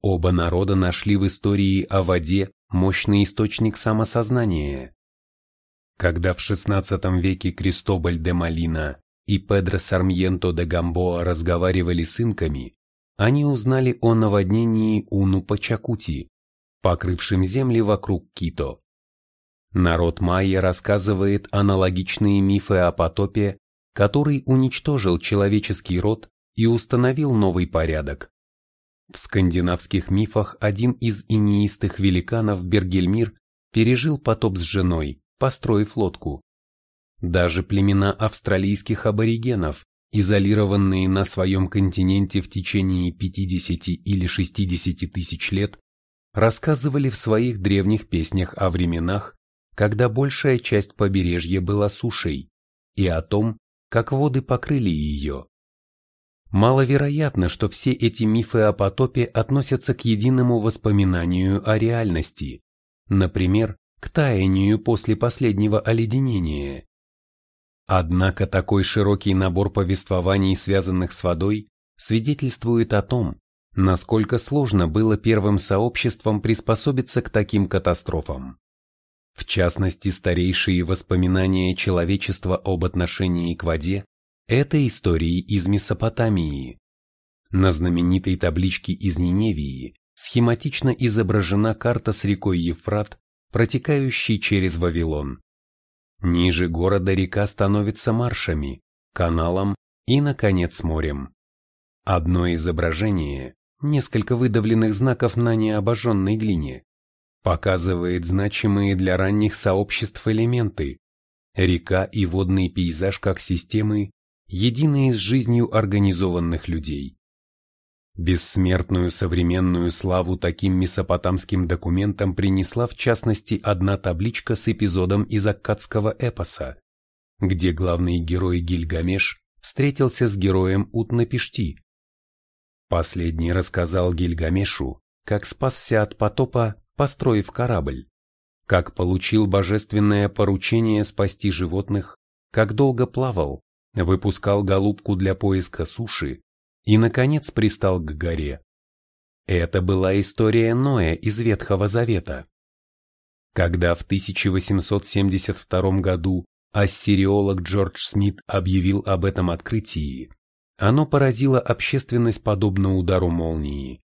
Оба народа нашли в истории о воде мощный источник самосознания. Когда в XVI веке Кристобаль де Малина и Педро Сармьенто де Гамбоа разговаривали с инками, они узнали о наводнении Уну Пачакути, покрывшем земли вокруг Кито. Народ майя рассказывает аналогичные мифы о потопе, который уничтожил человеческий род и установил новый порядок. В скандинавских мифах один из инеистых великанов Бергельмир пережил потоп с женой, построив лодку. Даже племена австралийских аборигенов, изолированные на своем континенте в течение 50 или 60 тысяч лет, рассказывали в своих древних песнях о временах, когда большая часть побережья была сушей, и о том, как воды покрыли ее. Маловероятно, что все эти мифы о потопе относятся к единому воспоминанию о реальности, например, к таянию после последнего оледенения. Однако такой широкий набор повествований, связанных с водой, свидетельствует о том, насколько сложно было первым сообществам приспособиться к таким катастрофам. В частности, старейшие воспоминания человечества об отношении к воде это истории из Месопотамии. На знаменитой табличке из Ниневии схематично изображена карта с рекой Ефрат, протекающей через Вавилон. Ниже города река становится маршами, каналом и, наконец, морем. Одно изображение, несколько выдавленных знаков на необожженной глине, показывает значимые для ранних сообществ элементы. Река и водный пейзаж как системы единые с жизнью организованных людей. Бессмертную современную славу таким месопотамским документам принесла в частности одна табличка с эпизодом из аккадского эпоса, где главный герой Гильгамеш встретился с героем Утнапишти. Последний рассказал Гильгамешу, как спасся от потопа, построив корабль, как получил божественное поручение спасти животных, как долго плавал, выпускал голубку для поиска суши и, наконец, пристал к горе. Это была история Ноя из Ветхого Завета. Когда в 1872 году ассириолог Джордж Смит объявил об этом открытии, оно поразило общественность подобно удару молнии.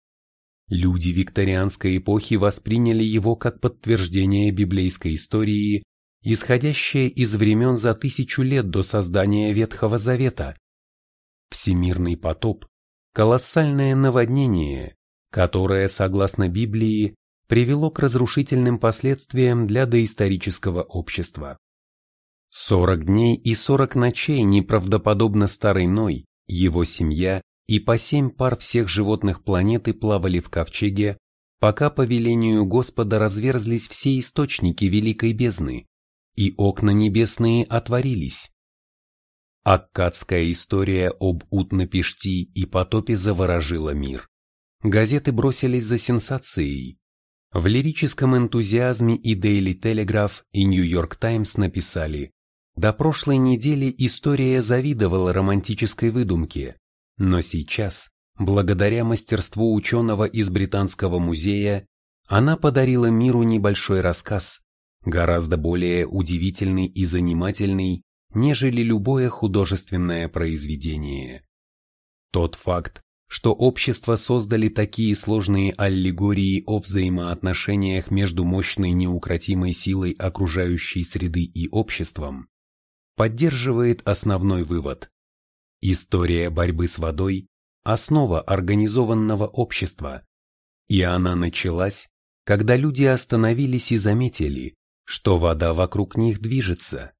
Люди викторианской эпохи восприняли его как подтверждение библейской истории исходящее из времен за тысячу лет до создания Ветхого Завета. Всемирный потоп – колоссальное наводнение, которое, согласно Библии, привело к разрушительным последствиям для доисторического общества. Сорок дней и сорок ночей неправдоподобно старый Ной, его семья и по семь пар всех животных планеты плавали в ковчеге, пока по велению Господа разверзлись все источники великой бездны, и окна небесные отворились. Аккадская история об Утнапишти и потопе заворожила мир. Газеты бросились за сенсацией. В лирическом энтузиазме и Daily Telegraph, и New York Times написали «До прошлой недели история завидовала романтической выдумке, но сейчас, благодаря мастерству ученого из Британского музея, она подарила миру небольшой рассказ, гораздо более удивительный и занимательный, нежели любое художественное произведение. Тот факт, что общество создали такие сложные аллегории о взаимоотношениях между мощной неукротимой силой окружающей среды и обществом, поддерживает основной вывод. История борьбы с водой – основа организованного общества, и она началась, когда люди остановились и заметили, что вода вокруг них движется.